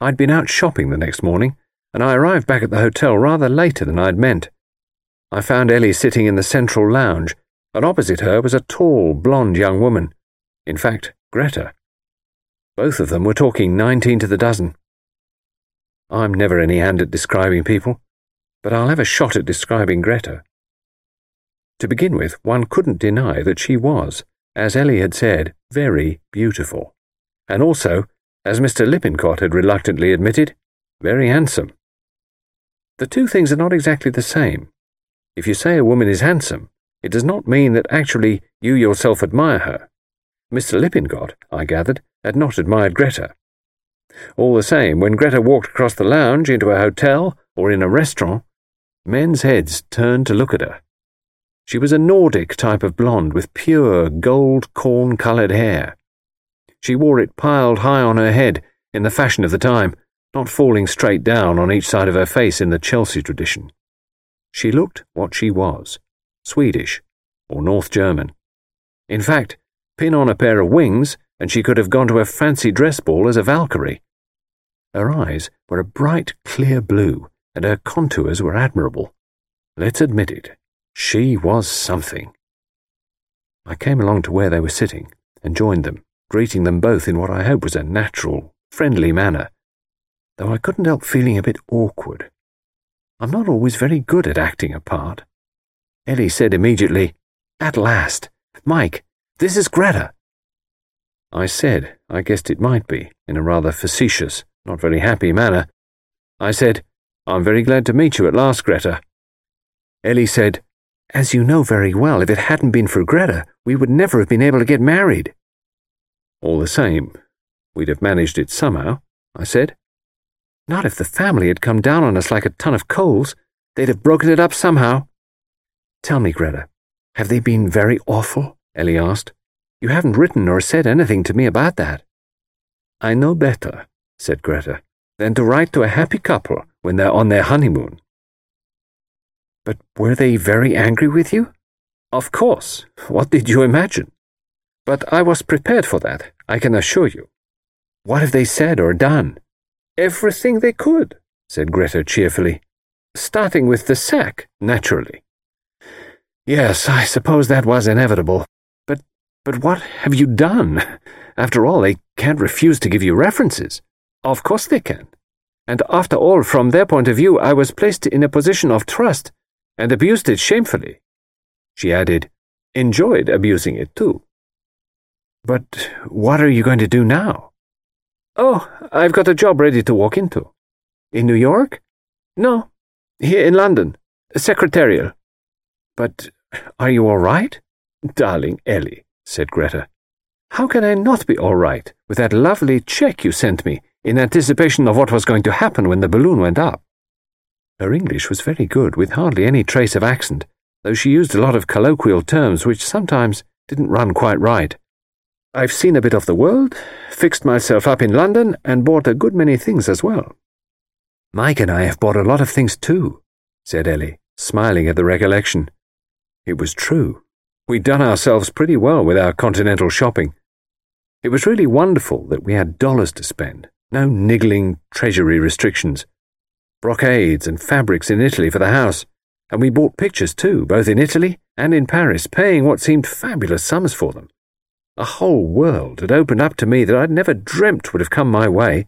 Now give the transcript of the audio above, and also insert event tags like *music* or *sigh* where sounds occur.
I'd been out shopping the next morning, and I arrived back at the hotel rather later than I'd meant. I found Ellie sitting in the central lounge, and opposite her was a tall, blonde young woman. In fact, Greta. Both of them were talking nineteen to the dozen. I'm never any hand at describing people, but I'll have a shot at describing Greta. To begin with, one couldn't deny that she was, as Ellie had said, very beautiful, and also, as Mr. Lippincott had reluctantly admitted, very handsome. The two things are not exactly the same. If you say a woman is handsome, it does not mean that actually you yourself admire her. Mr. Lippincott, I gathered, had not admired Greta. All the same, when Greta walked across the lounge into a hotel or in a restaurant, men's heads turned to look at her. She was a Nordic type of blonde with pure gold corn coloured hair. She wore it piled high on her head in the fashion of the time, not falling straight down on each side of her face in the Chelsea tradition. She looked what she was Swedish or North German. In fact, pin on a pair of wings, and she could have gone to a fancy dress ball as a Valkyrie. Her eyes were a bright, clear blue, and her contours were admirable. Let's admit it. She was something. I came along to where they were sitting and joined them, greeting them both in what I hope was a natural, friendly manner, though I couldn't help feeling a bit awkward. I'm not always very good at acting a part. Ellie said immediately, At last! Mike, this is Greta. I said I guessed it might be, in a rather facetious, not very happy manner. I said, I'm very glad to meet you at last, Greta. Ellie said, as you know very well, if it hadn't been for Greta, we would never have been able to get married. All the same, we'd have managed it somehow, I said. Not if the family had come down on us like a ton of coals. They'd have broken it up somehow. Tell me, Greta, have they been very awful? Ellie asked. You haven't written or said anything to me about that. I know better, said Greta, than to write to a happy couple when they're on their honeymoon. But were they very angry with you? Of course. What did you imagine? But I was prepared for that, I can assure you. What have they said or done? Everything they could, said Greta cheerfully. Starting with the sack, naturally. Yes, I suppose that was inevitable. But but what have you done? *laughs* After all, they can't refuse to give you references. Of course they can. And after all, from their point of view, I was placed in a position of trust and abused it shamefully. She added, enjoyed abusing it too. But what are you going to do now? Oh, I've got a job ready to walk into. In New York? No, here in London. Secretarial. But are you all right? Darling Ellie, said Greta. How can I not be all right with that lovely cheque you sent me in anticipation of what was going to happen when the balloon went up? Her English was very good, with hardly any trace of accent, though she used a lot of colloquial terms which sometimes didn't run quite right. I've seen a bit of the world, fixed myself up in London, and bought a good many things as well. Mike and I have bought a lot of things too, said Ellie, smiling at the recollection. It was true. We'd done ourselves pretty well with our continental shopping. It was really wonderful that we had dollars to spend, no niggling treasury restrictions brocades and fabrics in Italy for the house, and we bought pictures too, both in Italy and in Paris, paying what seemed fabulous sums for them. A whole world had opened up to me that I'd never dreamt would have come my way.